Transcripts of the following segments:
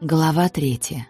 Глава третья.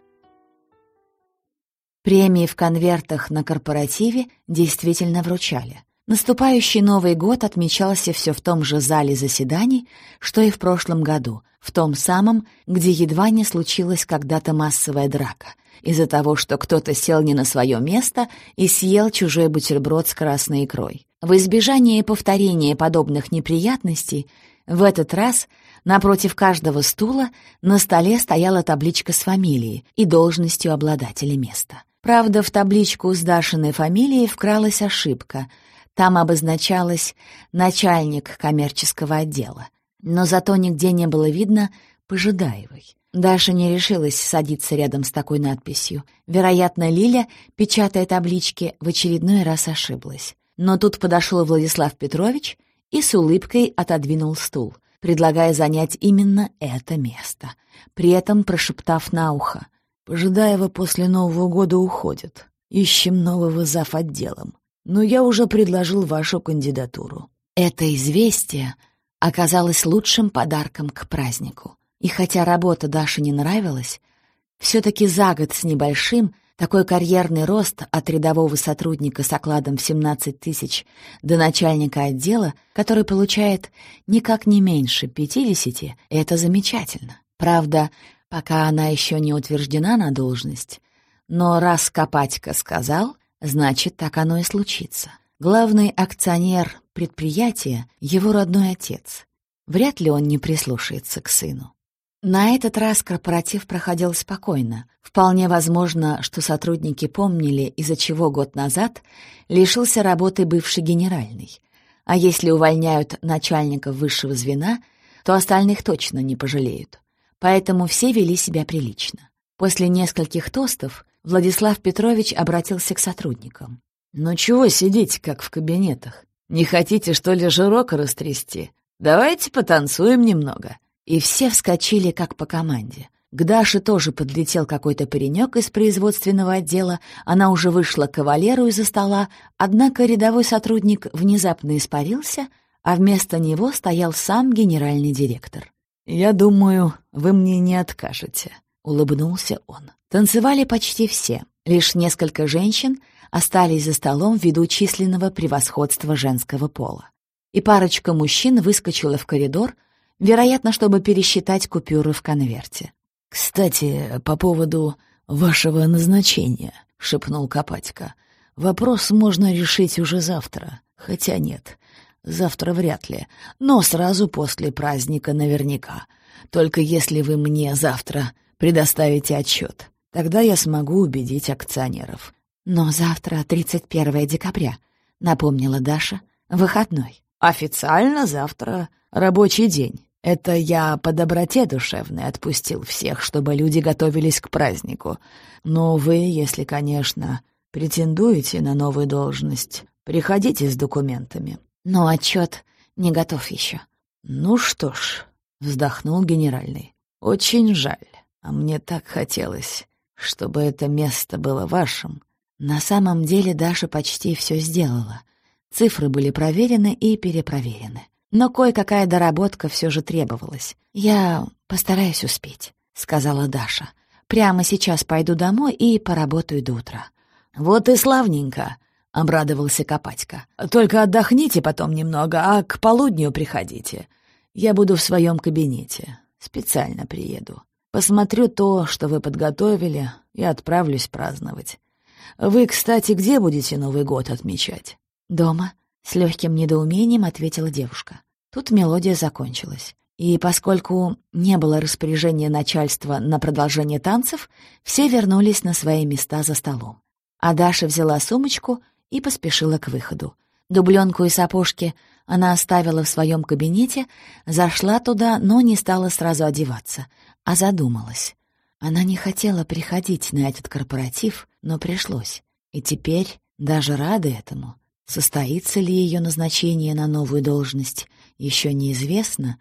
Премии в конвертах на корпоративе действительно вручали. Наступающий Новый год отмечался все в том же зале заседаний, что и в прошлом году, в том самом, где едва не случилась когда-то массовая драка, из-за того, что кто-то сел не на свое место и съел чужой бутерброд с красной икрой. В избежание повторения подобных неприятностей в этот раз напротив каждого стула на столе стояла табличка с фамилией и должностью обладателя места. Правда, в табличку с Дашиной фамилией вкралась ошибка. Там обозначалось «начальник коммерческого отдела». Но зато нигде не было видно «Пожидаевой». Даша не решилась садиться рядом с такой надписью. Вероятно, Лиля, печатая таблички, в очередной раз ошиблась. Но тут подошел Владислав Петрович и с улыбкой отодвинул стул, предлагая занять именно это место, при этом прошептав на ухо. Пожидаева после Нового года уходит. Ищем нового зав. отделом. Но я уже предложил вашу кандидатуру». Это известие оказалось лучшим подарком к празднику. И хотя работа Даше не нравилась, все-таки за год с небольшим такой карьерный рост от рядового сотрудника с окладом в 17 тысяч до начальника отдела, который получает никак не меньше 50, это замечательно. Правда, пока она еще не утверждена на должность. Но раз Копатько сказал, значит, так оно и случится. Главный акционер предприятия — его родной отец. Вряд ли он не прислушается к сыну. На этот раз корпоратив проходил спокойно. Вполне возможно, что сотрудники помнили, из-за чего год назад лишился работы бывший генеральный. А если увольняют начальников высшего звена, то остальных точно не пожалеют поэтому все вели себя прилично. После нескольких тостов Владислав Петрович обратился к сотрудникам. «Ну чего сидите, как в кабинетах? Не хотите, что ли, жирок растрясти? Давайте потанцуем немного». И все вскочили, как по команде. К Даше тоже подлетел какой-то паренек из производственного отдела, она уже вышла к кавалеру из-за стола, однако рядовой сотрудник внезапно испарился, а вместо него стоял сам генеральный директор. «Я думаю, вы мне не откажете», — улыбнулся он. Танцевали почти все. Лишь несколько женщин остались за столом ввиду численного превосходства женского пола. И парочка мужчин выскочила в коридор, вероятно, чтобы пересчитать купюры в конверте. «Кстати, по поводу вашего назначения», — шепнул Копатько. «Вопрос можно решить уже завтра. Хотя нет, Завтра вряд ли, но сразу после праздника наверняка. Только если вы мне завтра предоставите отчет, тогда я смогу убедить акционеров. Но завтра 31 декабря, напомнила Даша, выходной. Официально завтра рабочий день. Это я по доброте душевной отпустил всех, чтобы люди готовились к празднику. Но вы, если, конечно, претендуете на новую должность, приходите с документами. Но отчет не готов еще. «Ну что ж», — вздохнул генеральный, — «очень жаль, а мне так хотелось, чтобы это место было вашим». На самом деле Даша почти все сделала. Цифры были проверены и перепроверены. Но кое-какая доработка все же требовалась. «Я постараюсь успеть», — сказала Даша. «Прямо сейчас пойду домой и поработаю до утра». «Вот и славненько», — обрадовался Копатько. «Только отдохните потом немного, а к полудню приходите. Я буду в своем кабинете. Специально приеду. Посмотрю то, что вы подготовили, и отправлюсь праздновать. Вы, кстати, где будете Новый год отмечать?» «Дома», — с легким недоумением ответила девушка. Тут мелодия закончилась. И поскольку не было распоряжения начальства на продолжение танцев, все вернулись на свои места за столом. А Даша взяла сумочку — и поспешила к выходу. Дубленку и сапожки она оставила в своем кабинете, зашла туда, но не стала сразу одеваться, а задумалась. Она не хотела приходить на этот корпоратив, но пришлось. И теперь даже рада этому. Состоится ли ее назначение на новую должность, еще неизвестно,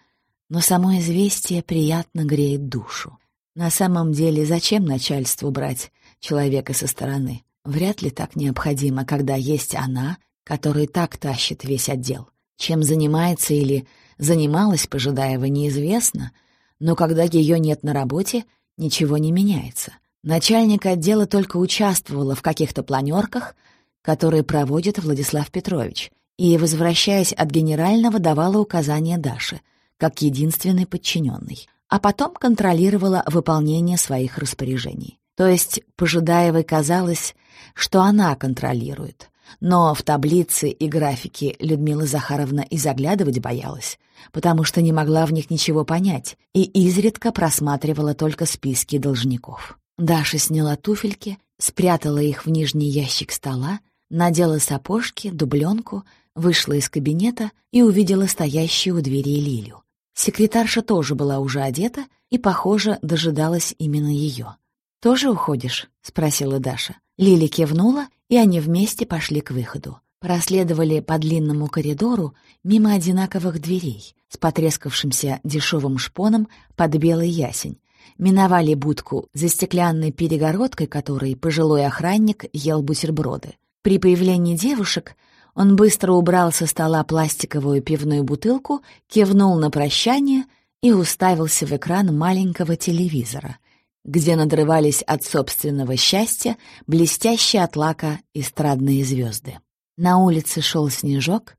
но само известие приятно греет душу. На самом деле, зачем начальству брать человека со стороны? Вряд ли так необходимо, когда есть она, которая так тащит весь отдел. Чем занимается или занималась Пожидаева, неизвестно, но когда ее нет на работе, ничего не меняется. Начальник отдела только участвовала в каких-то планерках, которые проводит Владислав Петрович, и, возвращаясь от генерального, давала указания Даше, как единственной подчиненной, а потом контролировала выполнение своих распоряжений. То есть Пожидаевой казалось, что она контролирует, но в таблицы и графики Людмила Захаровна и заглядывать боялась, потому что не могла в них ничего понять и изредка просматривала только списки должников. Даша сняла туфельки, спрятала их в нижний ящик стола, надела сапожки, дубленку, вышла из кабинета и увидела стоящую у двери Лилю. Секретарша тоже была уже одета и, похоже, дожидалась именно ее. «Тоже уходишь?» — спросила Даша. Лили кивнула, и они вместе пошли к выходу. Проследовали по длинному коридору мимо одинаковых дверей с потрескавшимся дешевым шпоном под белый ясень. Миновали будку за стеклянной перегородкой, которой пожилой охранник ел бутерброды. При появлении девушек он быстро убрал со стола пластиковую пивную бутылку, кивнул на прощание и уставился в экран маленького телевизора где надрывались от собственного счастья блестящие от лака эстрадные звезды. На улице шел снежок,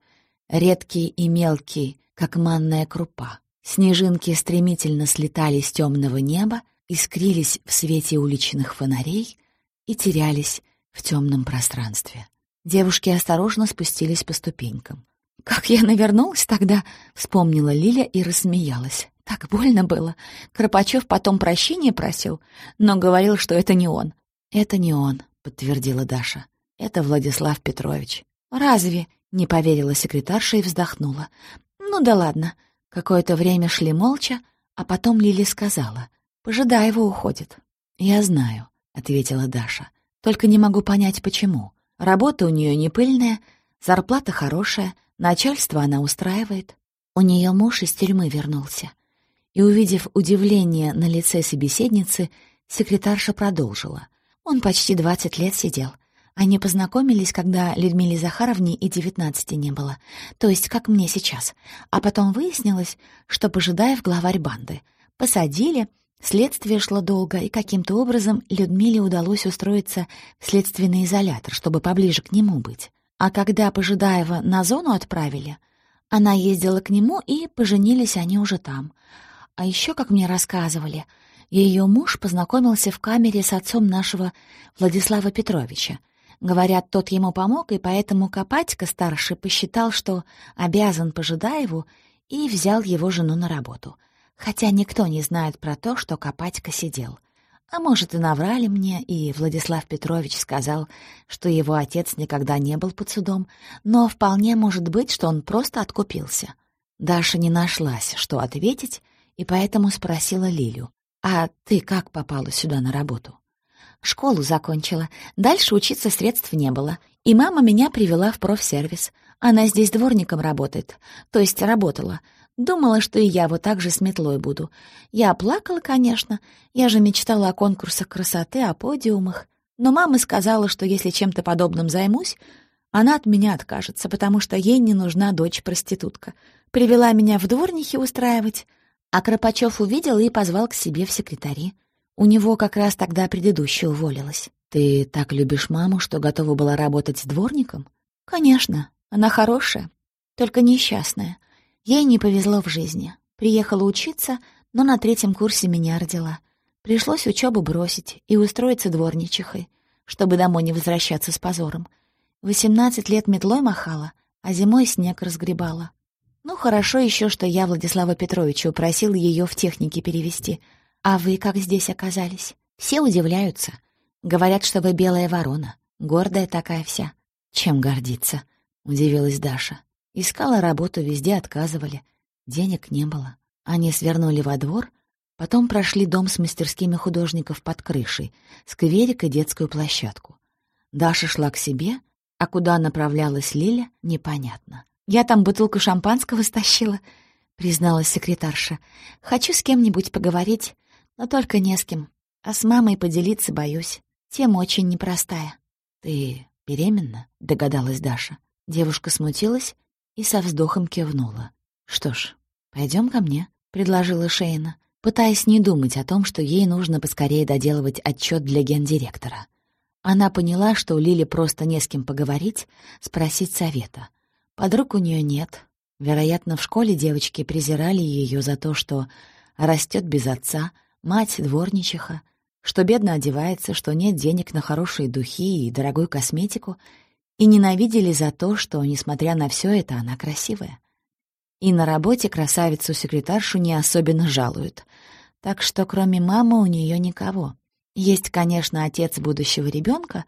редкий и мелкий, как манная крупа. Снежинки стремительно слетали с темного неба, искрились в свете уличных фонарей и терялись в темном пространстве. Девушки осторожно спустились по ступенькам. «Как я навернулась тогда!» — вспомнила Лиля и рассмеялась. Так больно было. Кропачев потом прощения просил, но говорил, что это не он. «Это не он», — подтвердила Даша. «Это Владислав Петрович». «Разве?» — не поверила секретарша и вздохнула. «Ну да ладно». Какое-то время шли молча, а потом Лили сказала. его уходит». «Я знаю», — ответила Даша. «Только не могу понять, почему. Работа у нее не пыльная, зарплата хорошая, начальство она устраивает. У нее муж из тюрьмы вернулся и, увидев удивление на лице собеседницы, секретарша продолжила. Он почти двадцать лет сидел. Они познакомились, когда Людмиле Захаровне и девятнадцати не было, то есть как мне сейчас. А потом выяснилось, что Пожидаев главарь банды. Посадили, следствие шло долго, и каким-то образом Людмиле удалось устроиться в следственный изолятор, чтобы поближе к нему быть. А когда Пожидаева на зону отправили, она ездила к нему, и поженились они уже там — а еще, как мне рассказывали, ее муж познакомился в камере с отцом нашего Владислава Петровича. Говорят, тот ему помог, и поэтому Копатько старший посчитал, что обязан Пожидаеву, и взял его жену на работу. Хотя никто не знает про то, что Копатько сидел. А может, и наврали мне, и Владислав Петрович сказал, что его отец никогда не был под судом, но вполне может быть, что он просто откупился. Даша не нашлась, что ответить, и поэтому спросила Лилю. «А ты как попала сюда на работу?» «Школу закончила. Дальше учиться средств не было. И мама меня привела в профсервис. Она здесь дворником работает. То есть работала. Думала, что и я вот так же с метлой буду. Я плакала, конечно. Я же мечтала о конкурсах красоты, о подиумах. Но мама сказала, что если чем-то подобным займусь, она от меня откажется, потому что ей не нужна дочь-проститутка. Привела меня в дворники устраивать, а Кропачев увидел и позвал к себе в секретари. У него как раз тогда предыдущая уволилась. «Ты так любишь маму, что готова была работать с дворником?» «Конечно, она хорошая, только несчастная. Ей не повезло в жизни. Приехала учиться, но на третьем курсе меня родила. Пришлось учебу бросить и устроиться дворничихой, чтобы домой не возвращаться с позором. Восемнадцать лет метлой махала, а зимой снег разгребала. Ну, хорошо еще, что я Владислава Петровича упросил ее в технике перевести. А вы как здесь оказались? Все удивляются. Говорят, что вы белая ворона, гордая такая вся. Чем гордиться? Удивилась Даша. Искала работу, везде отказывали. Денег не было. Они свернули во двор, потом прошли дом с мастерскими художников под крышей, скверик и детскую площадку. Даша шла к себе, а куда направлялась Лиля, непонятно. «Я там бутылку шампанского стащила», — призналась секретарша. «Хочу с кем-нибудь поговорить, но только не с кем. А с мамой поделиться боюсь. Тема очень непростая». «Ты беременна?» — догадалась Даша. Девушка смутилась и со вздохом кивнула. «Что ж, пойдем ко мне», — предложила Шейна. пытаясь не думать о том, что ей нужно поскорее доделывать отчет для гендиректора. Она поняла, что у Лили просто не с кем поговорить, спросить совета. Подруг у нее нет. Вероятно, в школе девочки презирали ее за то, что растет без отца, мать дворничиха, что бедно одевается, что нет денег на хорошие духи и дорогую косметику, и ненавидели за то, что, несмотря на все это, она красивая. И на работе красавицу-секретаршу не особенно жалуют. Так что кроме мамы у нее никого. Есть, конечно, отец будущего ребенка,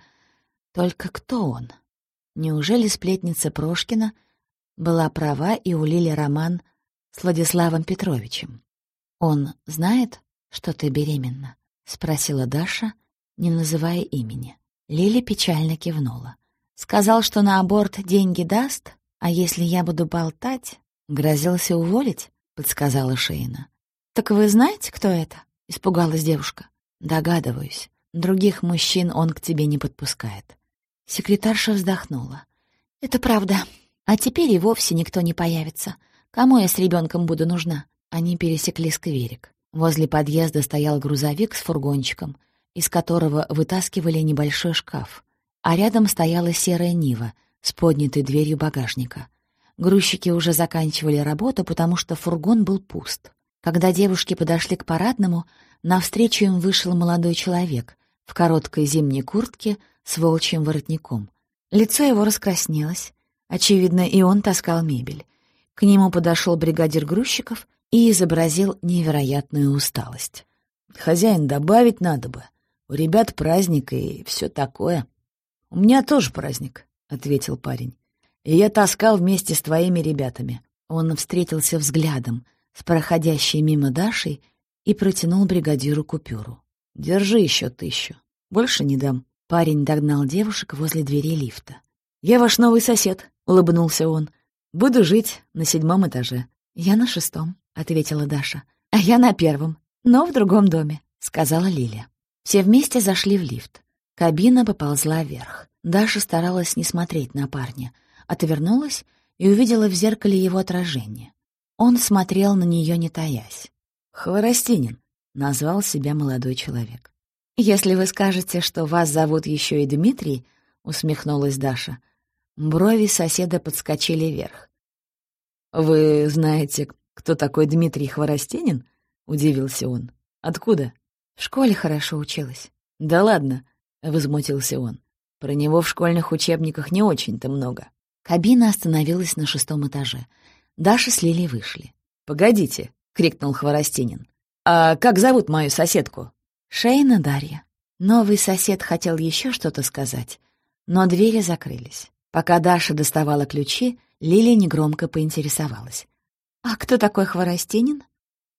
только кто он? Неужели сплетница Прошкина была права и у Лили роман с Владиславом Петровичем? «Он знает, что ты беременна?» — спросила Даша, не называя имени. Лили печально кивнула. «Сказал, что на аборт деньги даст, а если я буду болтать, грозился уволить?» — подсказала Шейна. «Так вы знаете, кто это?» — испугалась девушка. «Догадываюсь. Других мужчин он к тебе не подпускает». Секретарша вздохнула. «Это правда. А теперь и вовсе никто не появится. Кому я с ребенком буду нужна?» Они пересекли скверик. Возле подъезда стоял грузовик с фургончиком, из которого вытаскивали небольшой шкаф. А рядом стояла серая Нива с поднятой дверью багажника. Грузчики уже заканчивали работу, потому что фургон был пуст. Когда девушки подошли к парадному, навстречу им вышел молодой человек в короткой зимней куртке с волчьим воротником. Лицо его раскраснелось. Очевидно, и он таскал мебель. К нему подошел бригадир грузчиков и изобразил невероятную усталость. «Хозяин, добавить надо бы. У ребят праздник и все такое». «У меня тоже праздник», — ответил парень. «И я таскал вместе с твоими ребятами». Он встретился взглядом с проходящей мимо Дашей и протянул бригадиру купюру. «Держи еще тысячу. Больше не дам». Парень догнал девушек возле двери лифта. «Я ваш новый сосед», — улыбнулся он. «Буду жить на седьмом этаже». «Я на шестом», — ответила Даша. «А я на первом, но в другом доме», — сказала Лиля. Все вместе зашли в лифт. Кабина поползла вверх. Даша старалась не смотреть на парня, отвернулась и увидела в зеркале его отражение. Он смотрел на нее, не таясь. «Хворостинин», — назвал себя молодой человек. «Если вы скажете, что вас зовут еще и Дмитрий», — усмехнулась Даша, брови соседа подскочили вверх. «Вы знаете, кто такой Дмитрий Хворостинин?» — удивился он. «Откуда?» «В школе хорошо училась». «Да ладно», — возмутился он. «Про него в школьных учебниках не очень-то много». Кабина остановилась на шестом этаже. Даша с Лилей вышли. «Погодите», — крикнул Хворостинин. «А как зовут мою соседку?» «Шейна Дарья». Новый сосед хотел еще что-то сказать, но двери закрылись. Пока Даша доставала ключи, Лилия негромко поинтересовалась. «А кто такой Хворостинин?»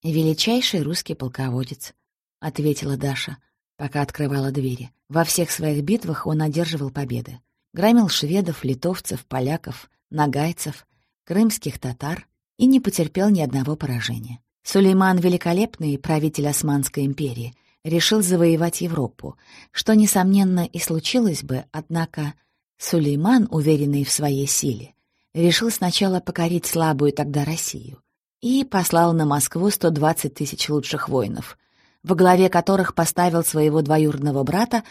«Величайший русский полководец», — ответила Даша, пока открывала двери. Во всех своих битвах он одерживал победы. Громил шведов, литовцев, поляков, нагайцев, крымских татар и не потерпел ни одного поражения. Сулейман Великолепный, правитель Османской империи, решил завоевать Европу, что, несомненно, и случилось бы, однако Сулейман, уверенный в своей силе, решил сначала покорить слабую тогда Россию и послал на Москву 120 тысяч лучших воинов, во главе которых поставил своего двоюродного брата,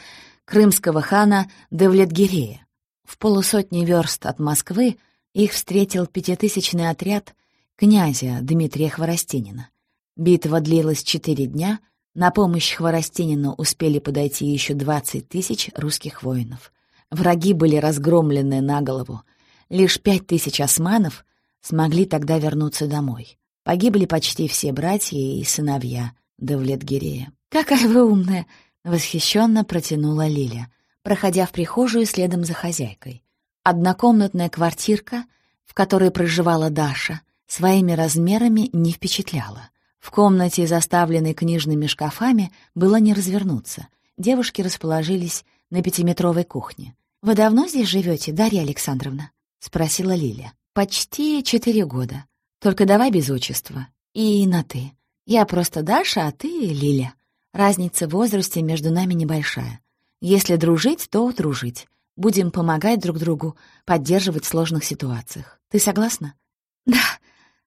крымского хана Девлетгирея. В полусотни верст от Москвы их встретил пятитысячный отряд князя Дмитрия Хворостинина. Битва длилась четыре дня, на помощь Хворостинину успели подойти еще двадцать тысяч русских воинов. Враги были разгромлены на голову. Лишь пять тысяч османов смогли тогда вернуться домой. Погибли почти все братья и сыновья Давлет-Гирея. «Какая вы умная!» — восхищенно протянула Лиля, проходя в прихожую следом за хозяйкой. Однокомнатная квартирка, в которой проживала Даша, своими размерами не впечатляла. В комнате, заставленной книжными шкафами, было не развернуться. Девушки расположились на пятиметровой кухне. «Вы давно здесь живете, Дарья Александровна?» — спросила Лиля. «Почти четыре года. Только давай без отчества. И на «ты». Я просто Даша, а ты — Лиля. Разница в возрасте между нами небольшая. Если дружить, то дружить. Будем помогать друг другу, поддерживать в сложных ситуациях. Ты согласна?» «Да»,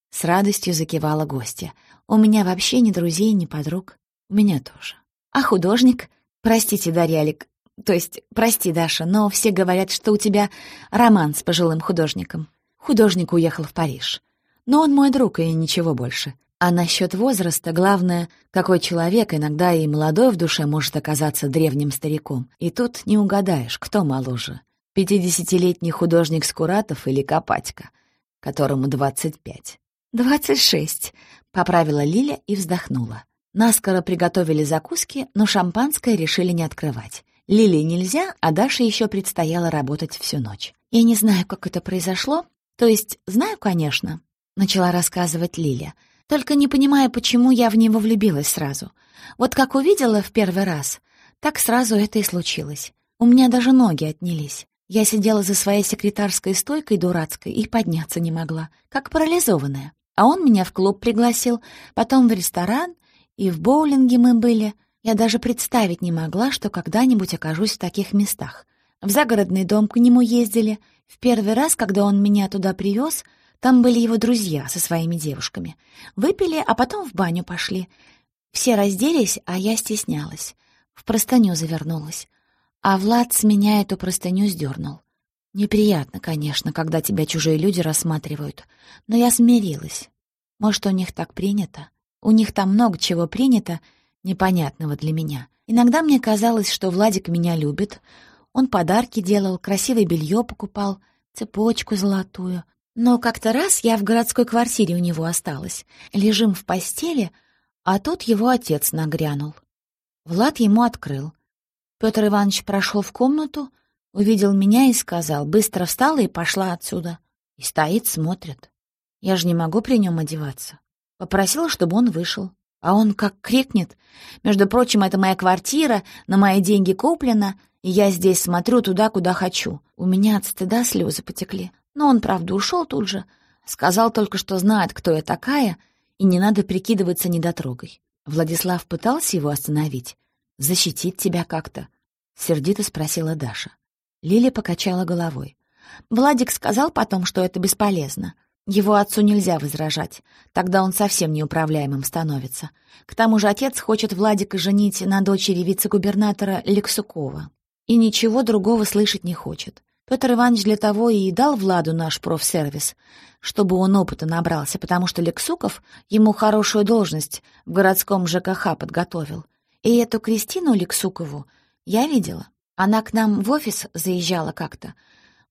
С радостью закивала гостья. «У меня вообще ни друзей, ни подруг. У меня тоже. А художник? Простите, Дарья Алик... То есть, прости, Даша, но все говорят, что у тебя роман с пожилым художником. Художник уехал в Париж. Но он мой друг, и ничего больше. А насчет возраста, главное, какой человек иногда и молодой в душе может оказаться древним стариком. И тут не угадаешь, кто моложе. Пятидесятилетний художник Скуратов или Копатько, которому двадцать пять. «Двадцать шесть», — поправила Лиля и вздохнула. Наскоро приготовили закуски, но шампанское решили не открывать. Лилии нельзя, а Даше еще предстояло работать всю ночь. «Я не знаю, как это произошло. То есть, знаю, конечно», — начала рассказывать Лиля. «Только не понимаю, почему я в него влюбилась сразу. Вот как увидела в первый раз, так сразу это и случилось. У меня даже ноги отнялись. Я сидела за своей секретарской стойкой дурацкой и подняться не могла, как парализованная. А он меня в клуб пригласил, потом в ресторан, и в боулинге мы были. Я даже представить не могла, что когда-нибудь окажусь в таких местах. В загородный дом к нему ездили. В первый раз, когда он меня туда привез, там были его друзья со своими девушками. Выпили, а потом в баню пошли. Все разделись, а я стеснялась. В простыню завернулась. А Влад с меня эту простыню сдернул. Неприятно, конечно, когда тебя чужие люди рассматривают, но я смирилась. Может, у них так принято? У них там много чего принято, непонятного для меня. Иногда мне казалось, что Владик меня любит. Он подарки делал, красивое белье покупал, цепочку золотую. Но как-то раз я в городской квартире у него осталась. Лежим в постели, а тут его отец нагрянул. Влад ему открыл. Петр Иванович прошел в комнату, увидел меня и сказал, быстро встала и пошла отсюда. И стоит, смотрит. Я же не могу при нем одеваться. Попросила, чтобы он вышел. А он как крикнет. «Между прочим, это моя квартира, на мои деньги куплена, и я здесь смотрю туда, куда хочу». У меня от стыда слезы потекли. Но он, правда, ушел тут же. Сказал только, что знает, кто я такая, и не надо прикидываться недотрогой. Владислав пытался его остановить. «Защитить тебя как-то?» — сердито спросила Даша. Лиля покачала головой. Владик сказал потом, что это бесполезно. Его отцу нельзя возражать, тогда он совсем неуправляемым становится. К тому же отец хочет Владика женить на дочери вице-губернатора Лексукова. И ничего другого слышать не хочет. Петр Иванович для того и дал Владу наш профсервис, чтобы он опыта набрался, потому что Лексуков ему хорошую должность в городском ЖКХ подготовил. И эту Кристину Лексукову я видела. Она к нам в офис заезжала как-то.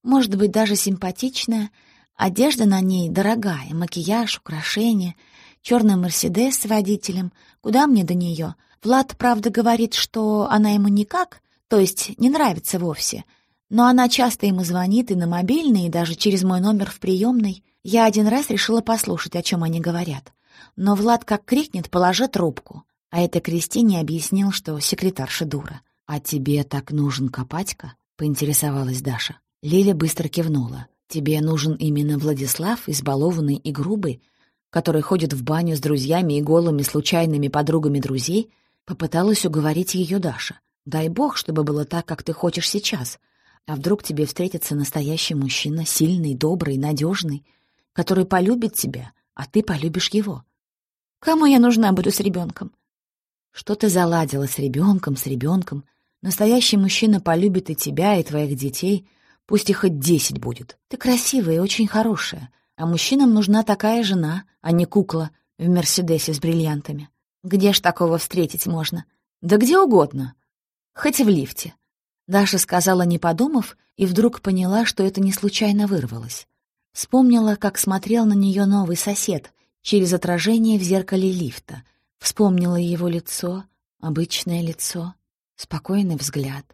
Может быть, даже симпатичная — Одежда на ней дорогая, макияж, украшения, черный «Мерседес» с водителем. Куда мне до нее? Влад, правда, говорит, что она ему никак, то есть не нравится вовсе. Но она часто ему звонит и на мобильный, и даже через мой номер в приемной. Я один раз решила послушать, о чем они говорят. Но Влад как крикнет «положи трубку». А это Кристине объяснил, что секретарша дура. «А тебе так нужен Копатько?» — поинтересовалась Даша. Лиля быстро кивнула. Тебе нужен именно Владислав, избалованный и грубый, который ходит в баню с друзьями и голыми случайными подругами друзей, попыталась уговорить ее Даша. Дай бог, чтобы было так, как ты хочешь сейчас. А вдруг тебе встретится настоящий мужчина, сильный, добрый, надежный, который полюбит тебя, а ты полюбишь его. Кому я нужна буду с ребенком? Что ты заладила с ребенком, с ребенком? Настоящий мужчина полюбит и тебя, и твоих детей — Пусть их хоть десять будет. Ты красивая и очень хорошая, а мужчинам нужна такая жена, а не кукла в Мерседесе с бриллиантами. Где ж такого встретить можно? Да где угодно. Хоть в лифте. Даша сказала, не подумав, и вдруг поняла, что это не случайно вырвалось. Вспомнила, как смотрел на нее новый сосед через отражение в зеркале лифта. Вспомнила его лицо, обычное лицо, спокойный взгляд.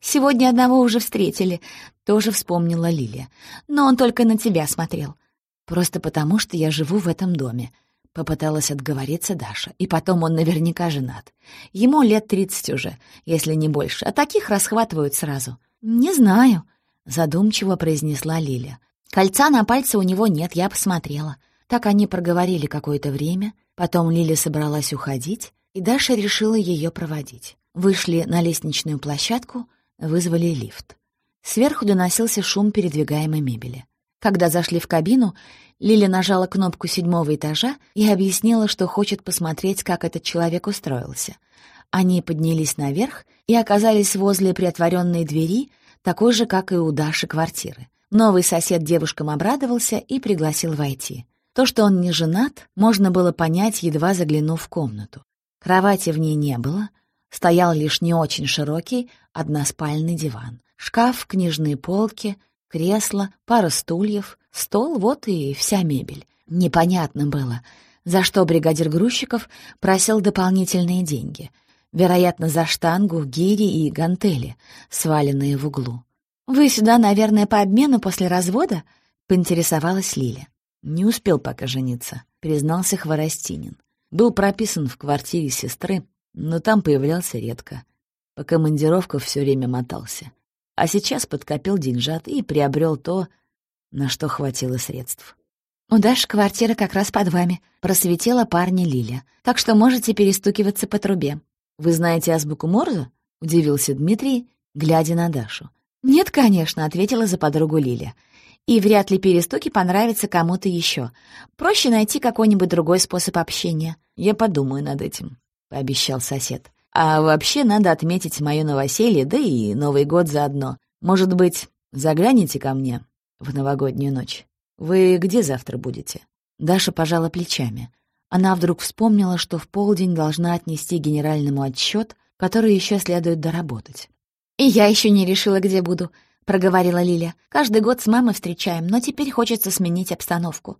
Сегодня одного уже встретили, тоже вспомнила Лилия. Но он только на тебя смотрел. Просто потому, что я живу в этом доме. Попыталась отговориться Даша. И потом он наверняка женат. Ему лет тридцать уже, если не больше. А таких расхватывают сразу. «Не знаю», — задумчиво произнесла Лиля. «Кольца на пальце у него нет, я посмотрела». Так они проговорили какое-то время. Потом Лиля собралась уходить, и Даша решила ее проводить. Вышли на лестничную площадку, вызвали лифт. Сверху доносился шум передвигаемой мебели. Когда зашли в кабину, Лиля нажала кнопку седьмого этажа и объяснила, что хочет посмотреть, как этот человек устроился. Они поднялись наверх и оказались возле приотворенной двери, такой же, как и у Даши квартиры. Новый сосед девушкам обрадовался и пригласил войти. То, что он не женат, можно было понять, едва заглянув в комнату. Кровати в ней не было, стоял лишь не очень широкий односпальный диван. Шкаф, книжные полки, кресло, пара стульев, стол, вот и вся мебель. Непонятно было, за что бригадир грузчиков просил дополнительные деньги. Вероятно, за штангу, гири и гантели, сваленные в углу. «Вы сюда, наверное, по обмену после развода?» — поинтересовалась Лиля. «Не успел пока жениться», — признался Хворостинин. «Был прописан в квартире сестры, но там появлялся редко. По командировкам все время мотался. А сейчас подкопил деньжат и приобрел то, на что хватило средств. «У Даши квартира как раз под вами», — просветила парня Лиля. «Так что можете перестукиваться по трубе». «Вы знаете азбуку Морзе?» — удивился Дмитрий, глядя на Дашу. «Нет, конечно», — ответила за подругу Лиля. «И вряд ли перестуки понравятся кому-то еще. Проще найти какой-нибудь другой способ общения». «Я подумаю над этим», — пообещал сосед. «А вообще надо отметить мое новоселье, да и Новый год заодно. Может быть, загляните ко мне в новогоднюю ночь? Вы где завтра будете?» Даша пожала плечами. Она вдруг вспомнила, что в полдень должна отнести генеральному отчет, который еще следует доработать. «И я еще не решила, где буду», — проговорила Лиля. «Каждый год с мамой встречаем, но теперь хочется сменить обстановку».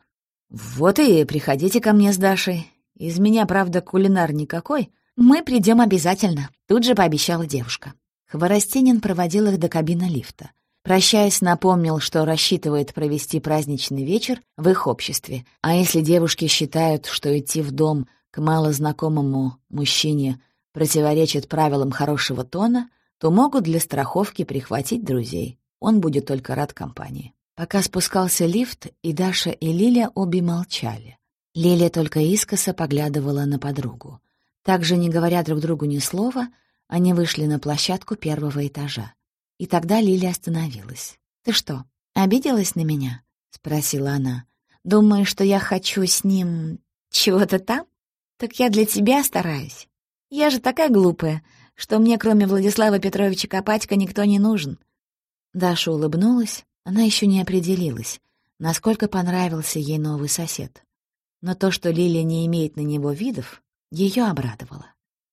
«Вот и приходите ко мне с Дашей. Из меня, правда, кулинар никакой». «Мы придем обязательно», — тут же пообещала девушка. Хворостинин проводил их до кабины лифта. Прощаясь, напомнил, что рассчитывает провести праздничный вечер в их обществе. А если девушки считают, что идти в дом к малознакомому мужчине противоречит правилам хорошего тона, то могут для страховки прихватить друзей. Он будет только рад компании. Пока спускался лифт, и Даша, и Лиля обе молчали. Лиля только искоса поглядывала на подругу. Также, не говоря друг другу ни слова, они вышли на площадку первого этажа. И тогда Лиля остановилась. «Ты что, обиделась на меня?» — спросила она. «Думаешь, что я хочу с ним чего-то там? Так я для тебя стараюсь. Я же такая глупая, что мне, кроме Владислава Петровича Копатько, никто не нужен». Даша улыбнулась, она еще не определилась, насколько понравился ей новый сосед. Но то, что Лилия не имеет на него видов, ее обрадовало.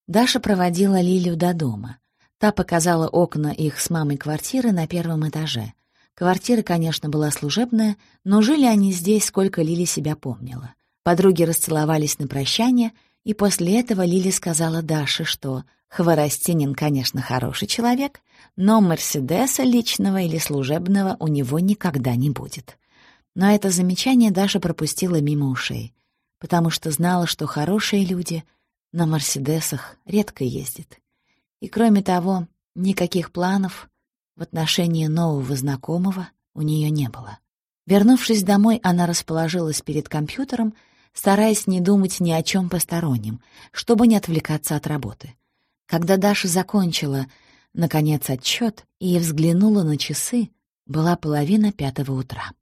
Даша проводила Лилию до дома. Та показала окна их с мамой квартиры на первом этаже. Квартира, конечно, была служебная, но жили они здесь, сколько Лили себя помнила. Подруги расцеловались на прощание, и после этого Лили сказала Даше, что Хворостинин, конечно, хороший человек, но Мерседеса личного или служебного у него никогда не будет. Но это замечание Даша пропустила мимо ушей, потому что знала, что хорошие люди на Мерседесах редко ездят. И кроме того, никаких планов в отношении нового знакомого у нее не было. Вернувшись домой, она расположилась перед компьютером, стараясь не думать ни о чем постороннем, чтобы не отвлекаться от работы. Когда Даша закончила, наконец, отчет и взглянула на часы, была половина пятого утра.